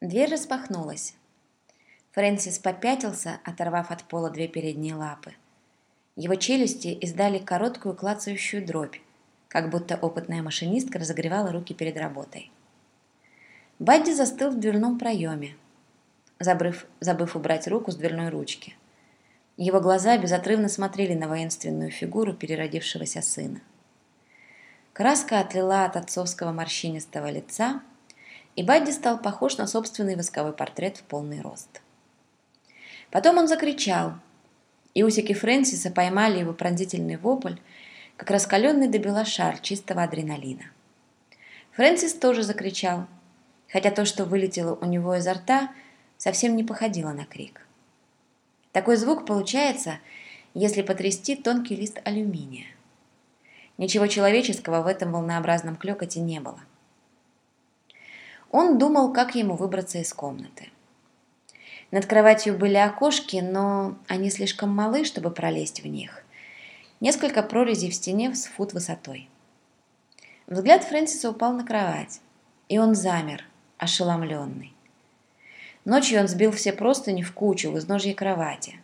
Дверь распахнулась. Фрэнсис попятился, оторвав от пола две передние лапы. Его челюсти издали короткую клацающую дробь, как будто опытная машинистка разогревала руки перед работой. Бадди застыл в дверном проеме, забыв, забыв убрать руку с дверной ручки. Его глаза безотрывно смотрели на воинственную фигуру переродившегося сына. Краска отлила от отцовского морщинистого лица, и Бадди стал похож на собственный восковой портрет в полный рост. Потом он закричал, и усики Фрэнсиса поймали его пронзительный вопль, как раскаленный до бела шар чистого адреналина. Фрэнсис тоже закричал, хотя то, что вылетело у него изо рта, совсем не походило на крик. Такой звук получается, если потрясти тонкий лист алюминия. Ничего человеческого в этом волнообразном клёкоте не было. Он думал, как ему выбраться из комнаты. Над кроватью были окошки, но они слишком малы, чтобы пролезть в них. Несколько прорезей в стене с фут высотой. Взгляд Фрэнсиса упал на кровать, и он замер, ошеломленный. Ночью он сбил все простыни в кучу в изножье кровати.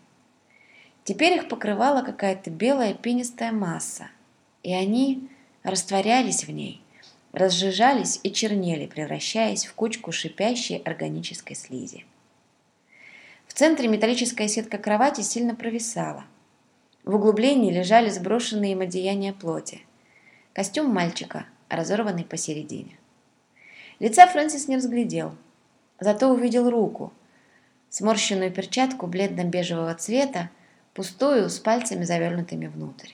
Теперь их покрывала какая-то белая пенистая масса, и они растворялись в ней, разжижались и чернели, превращаясь в кучку шипящей органической слизи. В центре металлическая сетка кровати сильно провисала. В углублении лежали сброшенные им одеяния плоти. Костюм мальчика, разорванный посередине. Лица Фрэнсис не разглядел, зато увидел руку, сморщенную перчатку бледно-бежевого цвета, пустую, с пальцами завернутыми внутрь.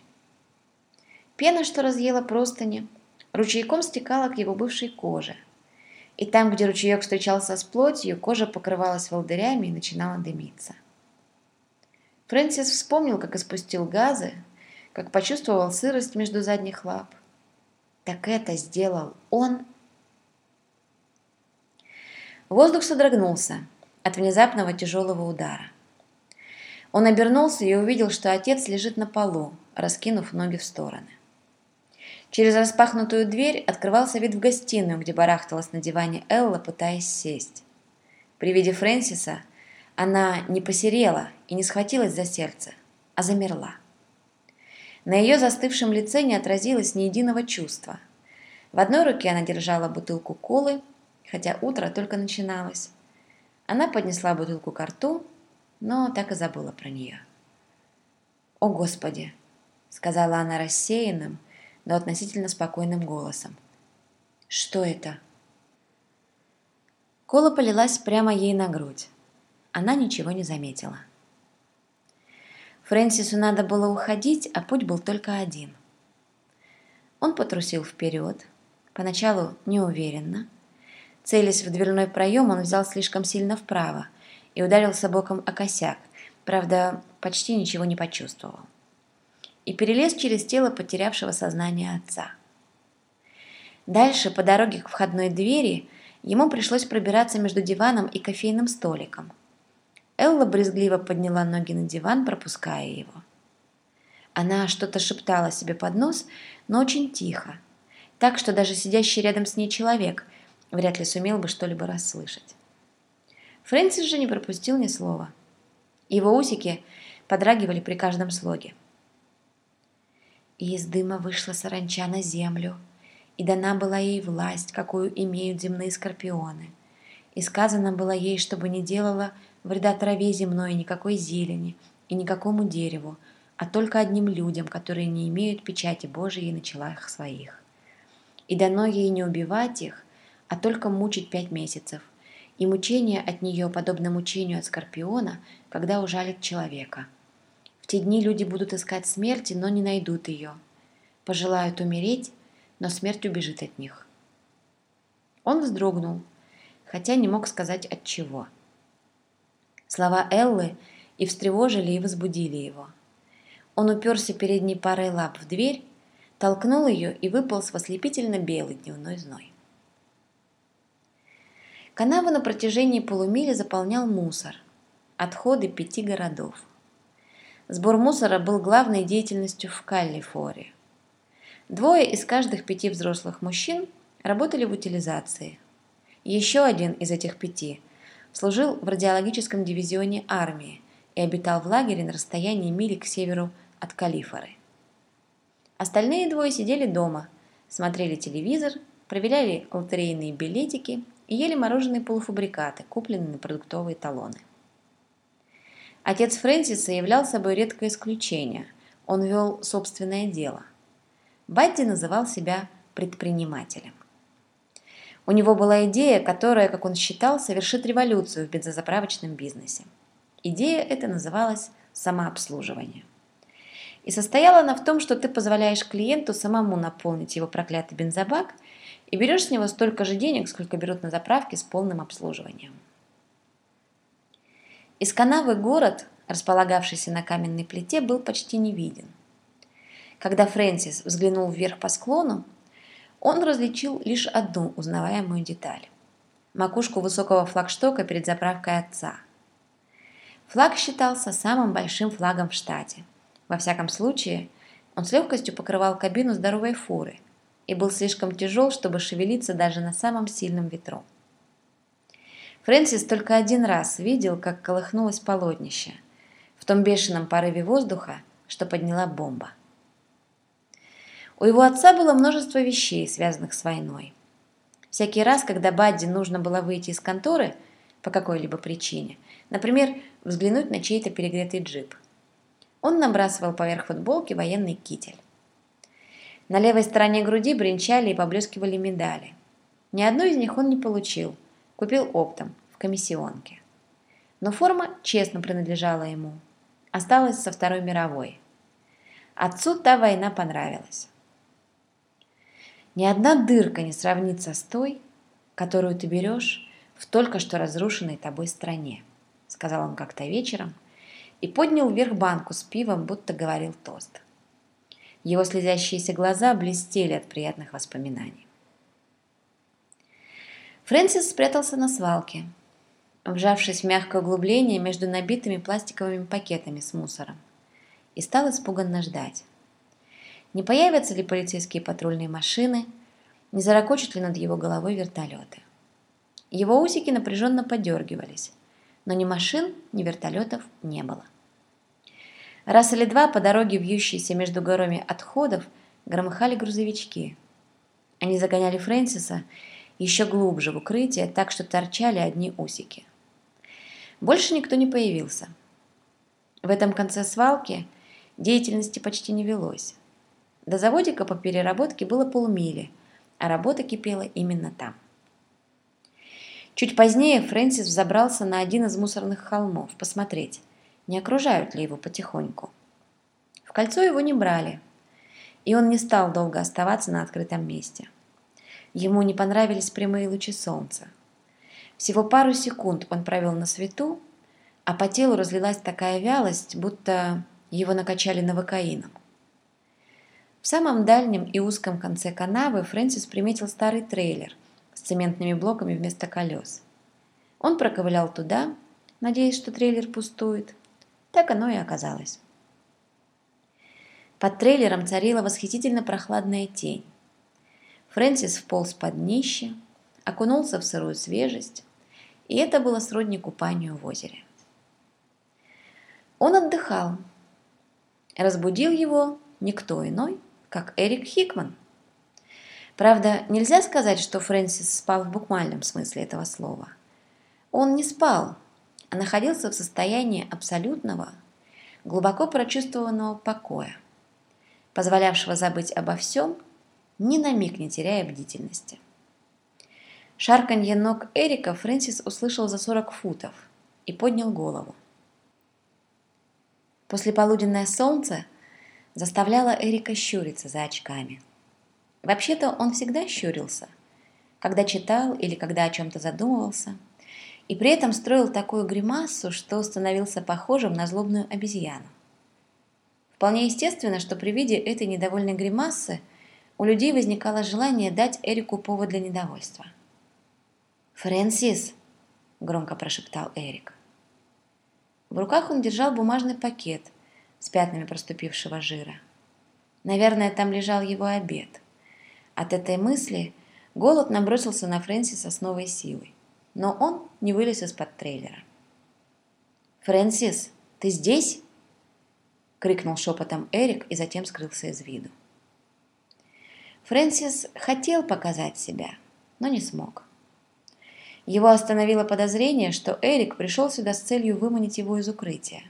Пена, что разъела простыни, ручейком стекала к его бывшей коже. И там, где ручеек встречался с плотью, кожа покрывалась волдырями и начинала дымиться. Фрэнсис вспомнил, как испустил газы, как почувствовал сырость между задних лап. Так это сделал он. Воздух содрогнулся от внезапного тяжелого удара. Он обернулся и увидел, что отец лежит на полу, раскинув ноги в стороны. Через распахнутую дверь открывался вид в гостиную, где барахталась на диване Элла, пытаясь сесть. При виде Фрэнсиса она не посерела и не схватилась за сердце, а замерла. На ее застывшем лице не отразилось ни единого чувства. В одной руке она держала бутылку колы, хотя утро только начиналось. Она поднесла бутылку к рту, но так и забыла про нее. «О, Господи!» — сказала она рассеянным, но относительно спокойным голосом. «Что это?» Кола полилась прямо ей на грудь. Она ничего не заметила. Фрэнсису надо было уходить, а путь был только один. Он потрусил вперед, поначалу неуверенно. Целясь в дверной проем, он взял слишком сильно вправо и ударился боком о косяк, правда, почти ничего не почувствовал и перелез через тело потерявшего сознание отца. Дальше, по дороге к входной двери, ему пришлось пробираться между диваном и кофейным столиком. Элла брезгливо подняла ноги на диван, пропуская его. Она что-то шептала себе под нос, но очень тихо, так что даже сидящий рядом с ней человек вряд ли сумел бы что-либо расслышать. Фрэнсис же не пропустил ни слова. Его усики подрагивали при каждом слоге. И из дыма вышла саранча на землю, и дана была ей власть, какую имеют земные скорпионы. И сказано было ей, чтобы не делала вреда траве земной, никакой зелени и никакому дереву, а только одним людям, которые не имеют печати Божией на челах своих. И дано ей не убивать их, а только мучить пять месяцев, и мучение от нее подобно мучению от скорпиона, когда ужалит человека – те дни люди будут искать смерти, но не найдут ее. Пожелают умереть, но смерть убежит от них. Он вздрогнул, хотя не мог сказать от чего. Слова Эллы и встревожили, и возбудили его. Он уперся передней парой лап в дверь, толкнул ее и выполз в ослепительно белый дневной зной. Канаву на протяжении полумили заполнял мусор, отходы пяти городов. Сбор мусора был главной деятельностью в Каллифоре. Двое из каждых пяти взрослых мужчин работали в утилизации. Еще один из этих пяти служил в радиологическом дивизионе армии и обитал в лагере на расстоянии мили к северу от Калифоры. Остальные двое сидели дома, смотрели телевизор, проверяли лотерейные билетики и ели мороженые полуфабрикаты, купленные на продуктовые талоны. Отец Фрэнсиса являл собой редкое исключение. Он вел собственное дело. Бадди называл себя предпринимателем. У него была идея, которая, как он считал, совершит революцию в бензозаправочном бизнесе. Идея эта называлась самообслуживание. И состояла она в том, что ты позволяешь клиенту самому наполнить его проклятый бензобак и берешь с него столько же денег, сколько берут на заправке с полным обслуживанием. Из канавы город, располагавшийся на каменной плите, был почти не виден. Когда Фрэнсис взглянул вверх по склону, он различил лишь одну узнаваемую деталь – макушку высокого флагштока перед заправкой отца. Флаг считался самым большим флагом в штате. Во всяком случае, он с легкостью покрывал кабину здоровой фуры и был слишком тяжел, чтобы шевелиться даже на самом сильном ветру. Фрэнсис только один раз видел, как колыхнулось полотнище в том бешеном порыве воздуха, что подняла бомба. У его отца было множество вещей, связанных с войной. Всякий раз, когда Бадди нужно было выйти из конторы по какой-либо причине, например, взглянуть на чей-то перегретый джип, он набрасывал поверх футболки военный китель. На левой стороне груди бренчали и поблескивали медали. Ни одну из них он не получил, купил оптом, в комиссионке. Но форма честно принадлежала ему, осталась со Второй мировой. Отцу та война понравилась. Ни одна дырка не сравнится с той, которую ты берешь в только что разрушенной тобой стране, сказал он как-то вечером и поднял вверх банку с пивом, будто говорил тост. Его слезящиеся глаза блестели от приятных воспоминаний. Фрэнсис спрятался на свалке, вжавшись в мягкое углубление между набитыми пластиковыми пакетами с мусором, и стал испуганно ждать. Не появятся ли полицейские патрульные машины, не заракочут ли над его головой вертолеты. Его усики напряженно подергивались, но ни машин, ни вертолетов не было. Раз или два по дороге, вьющейся между горами отходов, громыхали грузовички. Они загоняли Фрэнсиса еще глубже в укрытие, так что торчали одни усики. Больше никто не появился. В этом конце свалки деятельности почти не велось. До заводика по переработке было полмили, а работа кипела именно там. Чуть позднее Фрэнсис взобрался на один из мусорных холмов посмотреть, не окружают ли его потихоньку. В кольцо его не брали, и он не стал долго оставаться на открытом месте. Ему не понравились прямые лучи солнца. Всего пару секунд он провел на свету, а по телу разлилась такая вялость, будто его накачали новокаином. В самом дальнем и узком конце канавы Фрэнсис приметил старый трейлер с цементными блоками вместо колес. Он проковылял туда, надеясь, что трейлер пустует. Так оно и оказалось. Под трейлером царила восхитительно прохладная тень. Фрэнсис вполз под днище, окунулся в сырую свежесть, и это было сродни купанию в озере. Он отдыхал. Разбудил его никто иной, как Эрик Хикман. Правда, нельзя сказать, что Фрэнсис спал в буквальном смысле этого слова. Он не спал, а находился в состоянии абсолютного, глубоко прочувствованного покоя, позволявшего забыть обо всем, ни на миг не теряя бдительности. Шарканье ног Эрика Фрэнсис услышал за 40 футов и поднял голову. После полуденное солнце заставляло Эрика щуриться за очками. Вообще-то он всегда щурился, когда читал или когда о чем-то задумывался – и при этом строил такую гримасу, что становился похожим на злобную обезьяну. Вполне естественно, что при виде этой недовольной гримасы у людей возникало желание дать Эрику повод для недовольства. «Фрэнсис!» – громко прошептал Эрик. В руках он держал бумажный пакет с пятнами проступившего жира. Наверное, там лежал его обед. От этой мысли голод набросился на Фрэнсиса с новой силой. но он не вылез из-под трейлера. «Фрэнсис, ты здесь?» — крикнул шепотом Эрик и затем скрылся из виду. Фрэнсис хотел показать себя, но не смог. Его остановило подозрение, что Эрик пришел сюда с целью выманить его из укрытия.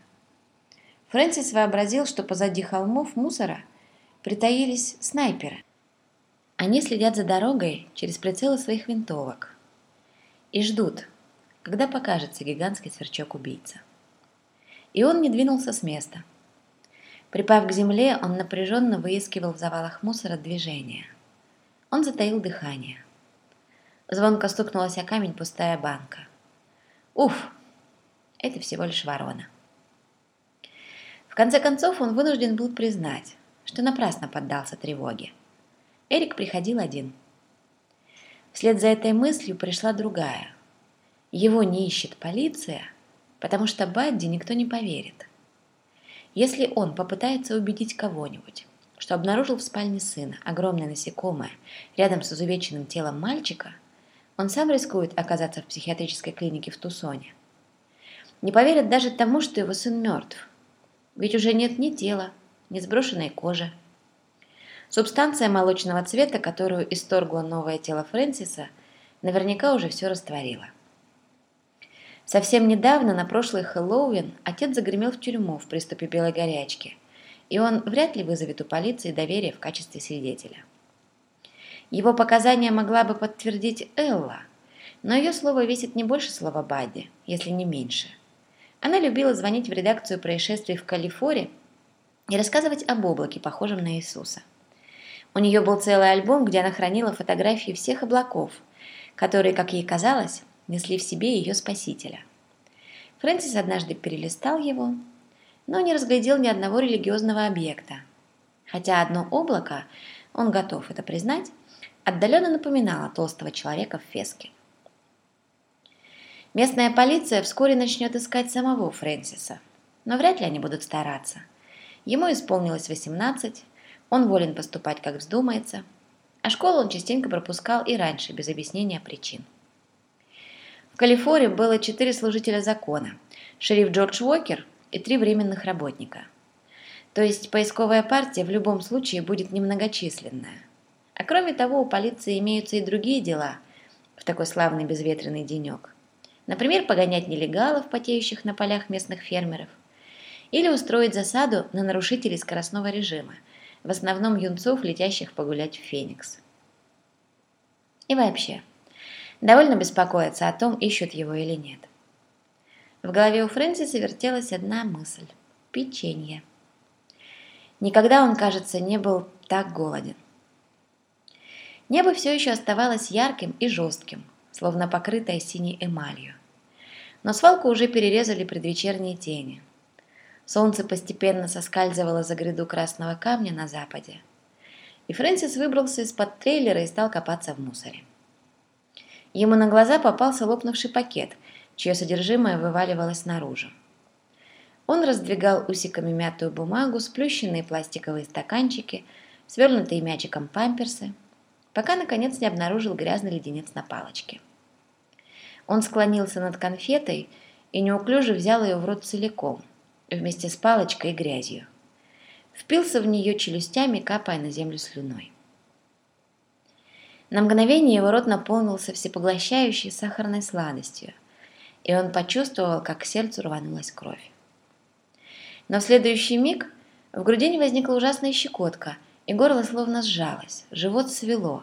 Фрэнсис вообразил, что позади холмов мусора притаились снайперы. Они следят за дорогой через прицелы своих винтовок и ждут, когда покажется гигантский сверчок-убийца. И он не двинулся с места. Припав к земле, он напряженно выискивал в завалах мусора движение. Он затаил дыхание. Звонко стукнулась о камень пустая банка. Уф! Это всего лишь ворона. В конце концов, он вынужден был признать, что напрасно поддался тревоге. Эрик приходил один. Вслед за этой мыслью пришла другая. Его не ищет полиция, потому что Бадди никто не поверит. Если он попытается убедить кого-нибудь, что обнаружил в спальне сына огромное насекомое рядом с изувеченным телом мальчика, он сам рискует оказаться в психиатрической клинике в Тусоне. Не поверят даже тому, что его сын мертв. Ведь уже нет ни тела, ни сброшенной кожи, Субстанция молочного цвета, которую исторгло новое тело Фрэнсиса, наверняка уже все растворила. Совсем недавно, на прошлый Хэллоуин, отец загремел в тюрьму в приступе белой горячки, и он вряд ли вызовет у полиции доверие в качестве свидетеля. Его показания могла бы подтвердить Элла, но ее слово весит не больше слова Бадди, если не меньше. Она любила звонить в редакцию происшествий в Калифорнии и рассказывать об облаке, похожем на Иисуса. У нее был целый альбом, где она хранила фотографии всех облаков, которые, как ей казалось, несли в себе ее спасителя. Фрэнсис однажды перелистал его, но не разглядел ни одного религиозного объекта. Хотя одно облако, он готов это признать, отдаленно напоминало толстого человека в феске. Местная полиция вскоре начнет искать самого Фрэнсиса, но вряд ли они будут стараться. Ему исполнилось 18, он волен поступать, как вздумается, а школу он частенько пропускал и раньше, без объяснения причин. В Калифорнии было четыре служителя закона, шериф Джордж Уокер и три временных работника. То есть поисковая партия в любом случае будет немногочисленная. А кроме того, у полиции имеются и другие дела в такой славный безветренный денек. Например, погонять нелегалов, потеющих на полях местных фермеров, или устроить засаду на нарушителей скоростного режима – в основном юнцов, летящих погулять в Феникс. И вообще, довольно беспокоиться о том, ищут его или нет. В голове у Фрэнсиса вертелась одна мысль – печенье. Никогда он, кажется, не был так голоден. Небо все еще оставалось ярким и жестким, словно покрытое синей эмалью. Но свалку уже перерезали предвечерние тени – Солнце постепенно соскальзывало за гряду красного камня на западе. И Фрэнсис выбрался из-под трейлера и стал копаться в мусоре. Ему на глаза попался лопнувший пакет, чье содержимое вываливалось наружу. Он раздвигал усиками мятую бумагу, сплющенные пластиковые стаканчики, свернутые мячиком памперсы, пока, наконец, не обнаружил грязный леденец на палочке. Он склонился над конфетой и неуклюже взял ее в рот целиком, вместе с палочкой и грязью. Впился в нее челюстями, капая на землю слюной. На мгновение его рот наполнился всепоглощающей сахарной сладостью, и он почувствовал, как к сердцу рванулась кровь. Но в следующий миг в груди возникла ужасная щекотка, и горло словно сжалось, живот свело.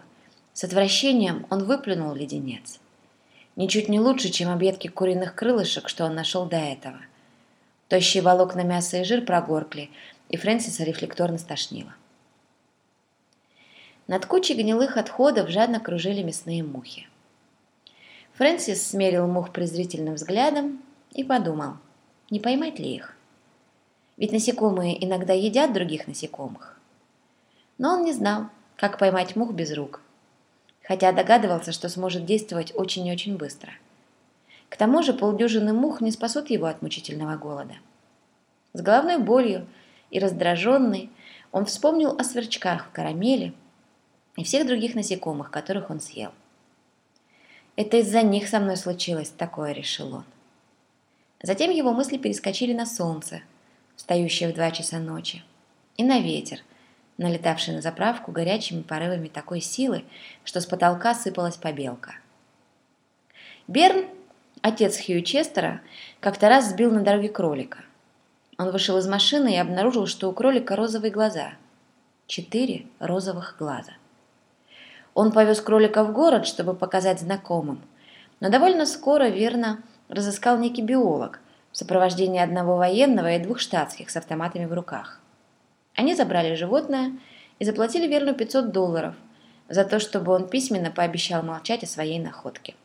С отвращением он выплюнул леденец. Ничуть не лучше, чем объедки куриных крылышек, что он нашел до этого – Тощие волокна мяса и жир прогоркли, и Фрэнсиса рефлекторно стошнило. Над кучей гнилых отходов жадно кружили мясные мухи. Фрэнсис смерил мух презрительным взглядом и подумал, не поймать ли их? Ведь насекомые иногда едят других насекомых. Но он не знал, как поймать мух без рук, хотя догадывался, что сможет действовать очень и очень быстро – к тому же полдюжины мух не спасут его от мучительного голода. С головной болью и раздраженный он вспомнил о сверчках в карамели и всех других насекомых, которых он съел. Это из-за них со мной случилось такое, решил он. Затем его мысли перескочили на солнце, встающее в два часа ночи, и на ветер, налетавший на заправку горячими порывами такой силы, что с потолка сыпалась побелка. Берн, отец Хью Честера, как-то раз сбил на дороге кролика. Он вышел из машины и обнаружил, что у кролика розовые глаза. Четыре розовых глаза. Он повез кролика в город, чтобы показать знакомым, но довольно скоро верно разыскал некий биолог в сопровождении одного военного и двух штатских с автоматами в руках. Они забрали животное и заплатили Верну 500 долларов за то, чтобы он письменно пообещал молчать о своей находке.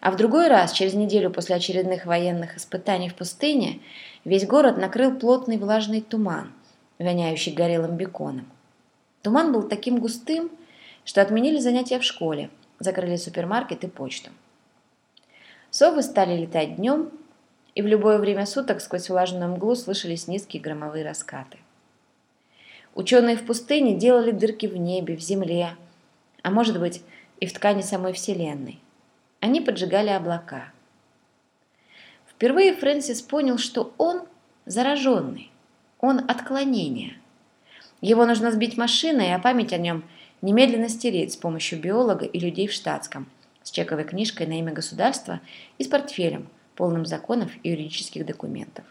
А в другой раз, через неделю после очередных военных испытаний в пустыне, весь город накрыл плотный влажный туман, воняющий горелым беконом. Туман был таким густым, что отменили занятия в школе, закрыли супермаркет и почту. Совы стали летать днем, и в любое время суток сквозь влажную мглу слышались низкие громовые раскаты. Ученые в пустыне делали дырки в небе, в земле, а может быть и в ткани самой Вселенной. Они поджигали облака. Впервые Фрэнсис понял, что он зараженный, он отклонение. Его нужно сбить машиной, а память о нем немедленно стереть с помощью биолога и людей в штатском, с чековой книжкой на имя государства и с портфелем, полным законов и юридических документов.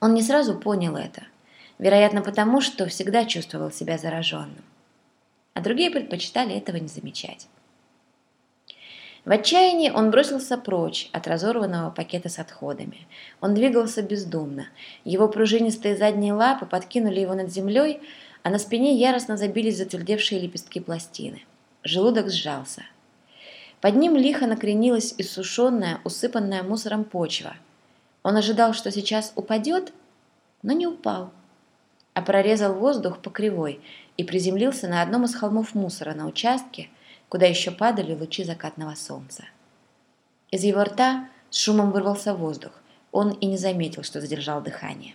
Он не сразу понял это – вероятно потому, что всегда чувствовал себя зараженным. А другие предпочитали этого не замечать. В отчаянии он бросился прочь от разорванного пакета с отходами. Он двигался бездумно. Его пружинистые задние лапы подкинули его над землей, а на спине яростно забились затвердевшие лепестки пластины. Желудок сжался. Под ним лихо накренилась иссушенная, усыпанная мусором почва. Он ожидал, что сейчас упадет, но не упал а прорезал воздух по кривой и приземлился на одном из холмов мусора на участке, куда еще падали лучи закатного солнца. Из его рта с шумом вырвался воздух. Он и не заметил, что задержал дыхание.